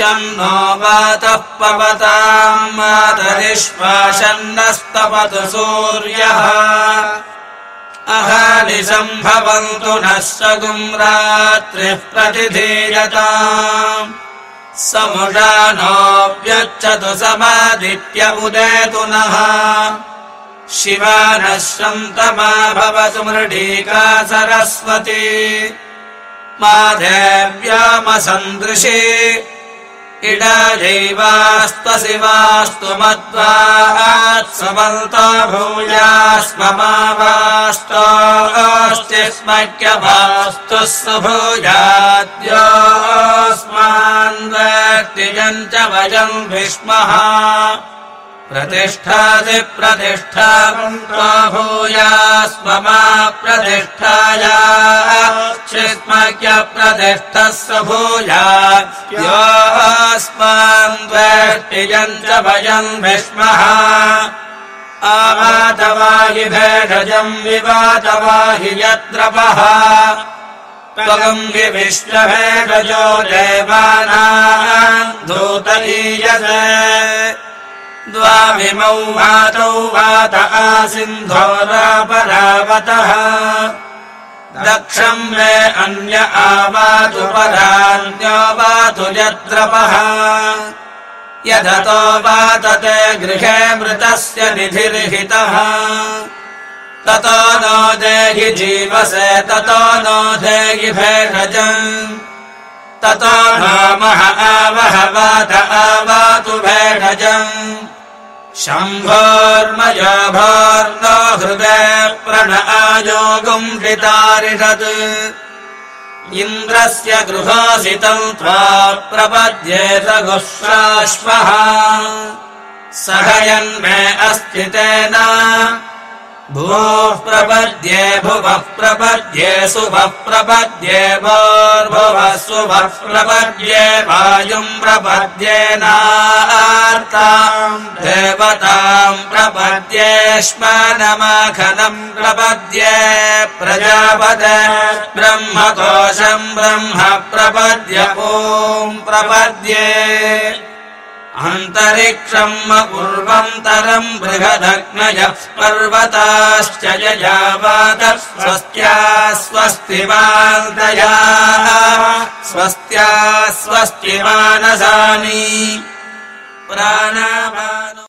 नो वातः पवताम् मातरिश्वासन्नस्तपतु सूर्यः। अहनिसम्भवन्तु नः सगुम् रात्रिः प्रतिधीयताम्। समुषा नोऽप्यच्छतु समादित्य उदेतु नः। शिवा नः सन्तमा भवतु मृडीका सरस्वती। माधेव्यामसन्दृशे इडाजैवास्त्वशिवास्तु मद्वात्समन्ता भूयास्ममावास्तास्ति स्मक्यवास्तु सुभूयाद्योऽस्मान् व्यक्तिजम् च वयम् भीष्मः। प्रतिष्ठादि प्रतिष्ठा भूयास्ममा प्रतिष्ठाया शिस्मक्य प्रतिष्ठः स भूया। योऽस्मान् द्वेष्टियम् च भयम् भीष्मः। आवातवाहि भेषजम् विवातवाहि यद्रपः त्वगम् हि विश्वभेषजो देवानाम् धूतलीयते द्वाविमौ वातौ वात आसिन्धोरापरावतः दक्षम् मे अन्य आवातु परान्यो वातु यद्रपः यदतो वातते गृहे मृतस्य निधिर्हितः। ततो नो देहि जीवसे ततो नो देहि भेषजम् ततो नामः आवह वात आवातु भेषजम् शम्भोर्मयोभोर्नो हृदय प्रण हृतारिषत् इन्द्रस्य गृहासितम् त्वा प्रपद्येत गुह्राश्वः सहयन्मे अस्ति तेन भूः प्रपद्ये भुवः प्रपद्ये सुभः प्रपद्ये भोर्भुवः सुभः प्रपद्ये वायुम् प्रपद्येनार्ताम् देवताम् प्रपद्ये श्मनमाखनम् प्रपद्ये प्रजापद ब्रह्मकोशम् ब्रह्म प्रपद्य ॐ प्रपद्ये अन्तरिक्षम् पूर्वन्तरम् बृहदग्नयः पर्वताश्च यजावातः स्वस्त्या स्वस्ति वादया स्वस्त्या स्वस्ति मानसानि प्राणामानो